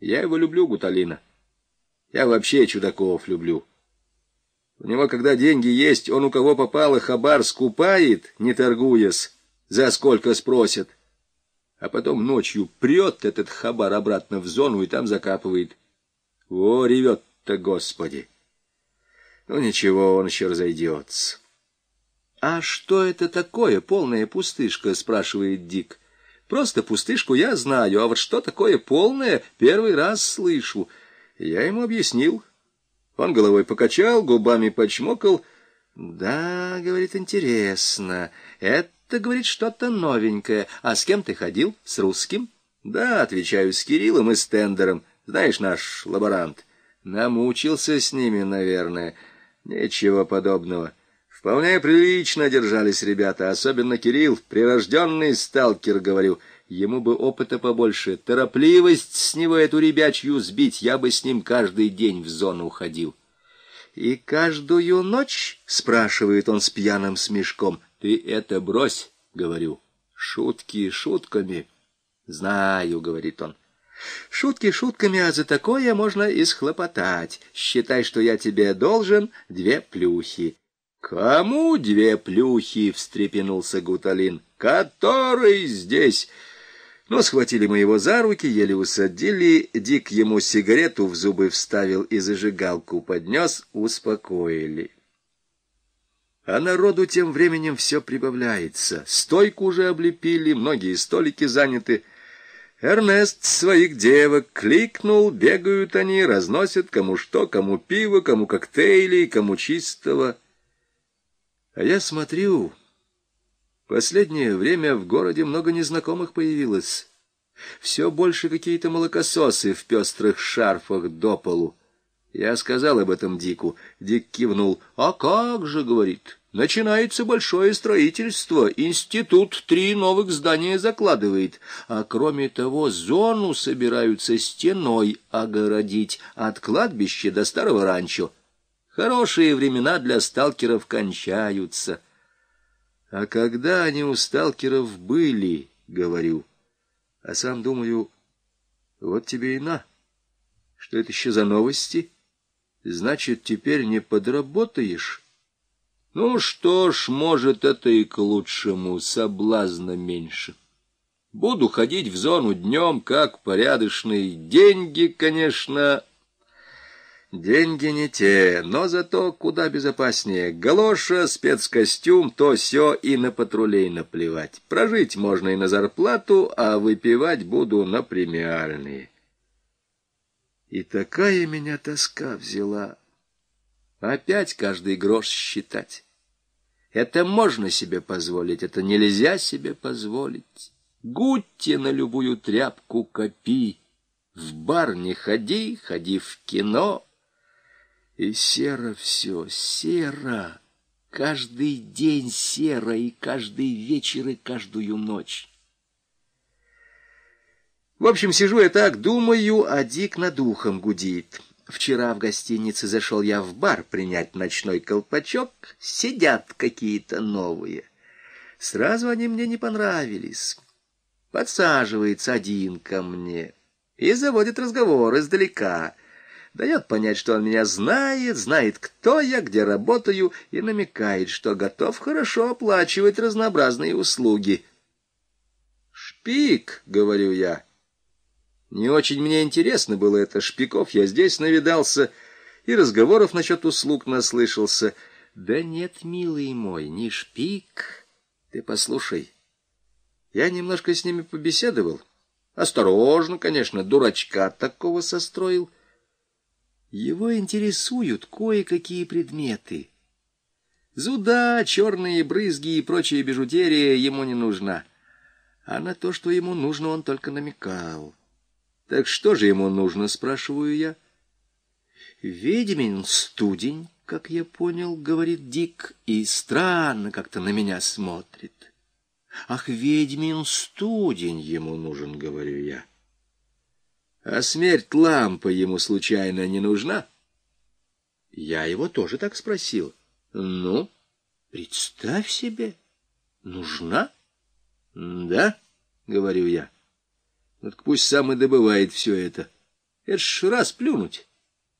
Я его люблю, Гуталина. Я вообще чудаков люблю. У него, когда деньги есть, он у кого попал и хабар скупает, не торгуясь, за сколько спросят. А потом ночью прет этот хабар обратно в зону и там закапывает. О, ревет-то, Господи! Ну ничего, он еще разойдется. — А что это такое, полная пустышка? — спрашивает Дик. — Просто пустышку я знаю, а вот что такое полное, первый раз слышу. Я ему объяснил. Он головой покачал, губами почмокал. «Да, — говорит, — интересно. Это, — говорит, — что-то новенькое. А с кем ты ходил? С русским?» «Да, — отвечаю, — с Кириллом и Стендером. Знаешь, наш лаборант. Намучился с ними, наверное. Ничего подобного. Вполне прилично держались ребята, особенно Кирилл, прирожденный сталкер, говорю». Ему бы опыта побольше, торопливость с него эту ребячью сбить, я бы с ним каждый день в зону уходил. «И каждую ночь?» — спрашивает он с пьяным смешком. «Ты это брось», — говорю. «Шутки шутками». «Знаю», — говорит он. «Шутки шутками, а за такое можно и схлопотать. Считай, что я тебе должен две плюхи». «Кому две плюхи?» — встрепенулся Гуталин. «Который здесь?» Но схватили мы его за руки, еле усадили, Дик ему сигарету в зубы вставил и зажигалку поднес, успокоили. А народу тем временем все прибавляется. Стойку уже облепили, многие столики заняты. Эрнест своих девок кликнул, бегают они, разносят кому что, кому пиво, кому коктейли, кому чистого. А я смотрю... Последнее время в городе много незнакомых появилось. Все больше какие-то молокососы в пестрых шарфах до полу. Я сказал об этом Дику. Дик кивнул. «А как же, — говорит, — начинается большое строительство. Институт три новых здания закладывает. А кроме того, зону собираются стеной огородить от кладбища до старого ранчо. Хорошие времена для сталкеров кончаются». А когда они у сталкеров были, говорю, а сам думаю, вот тебе и на. Что это еще за новости? Значит, теперь не подработаешь? Ну что ж, может, это и к лучшему, соблазна меньше. Буду ходить в зону днем, как порядочный. Деньги, конечно, Деньги не те, но зато куда безопаснее. Галоша, спецкостюм, то все и на патрулей наплевать. Прожить можно и на зарплату, а выпивать буду на премиальные. И такая меня тоска взяла. Опять каждый грош считать. Это можно себе позволить, это нельзя себе позволить. Гутти на любую тряпку копи. В бар не ходи, ходи в кино — и серо все, серо. Каждый день серо, и каждый вечер, и каждую ночь. В общем, сижу я так, думаю, а Дик над ухом гудит. Вчера в гостинице зашел я в бар принять ночной колпачок. Сидят какие-то новые. Сразу они мне не понравились. Подсаживается один ко мне и заводит разговор издалека — дает понять, что он меня знает, знает, кто я, где работаю, и намекает, что готов хорошо оплачивать разнообразные услуги. «Шпик», — говорю я. Не очень мне интересно было это, шпиков я здесь навидался, и разговоров насчет услуг наслышался. Да нет, милый мой, не шпик. Ты послушай, я немножко с ними побеседовал. Осторожно, конечно, дурачка такого состроил — его интересуют кое-какие предметы. Зуда, черные брызги и прочая бижутерия ему не нужна. А на то, что ему нужно, он только намекал. Так что же ему нужно, спрашиваю я? Ведьмин студень, как я понял, говорит Дик, и странно как-то на меня смотрит. Ах, ведьмин студень ему нужен, говорю я. А смерть лампа ему случайно не нужна? Я его тоже так спросил. Ну, представь себе, нужна? Да, говорю я. Вот пусть сам и добывает все это. Это ж раз плюнуть.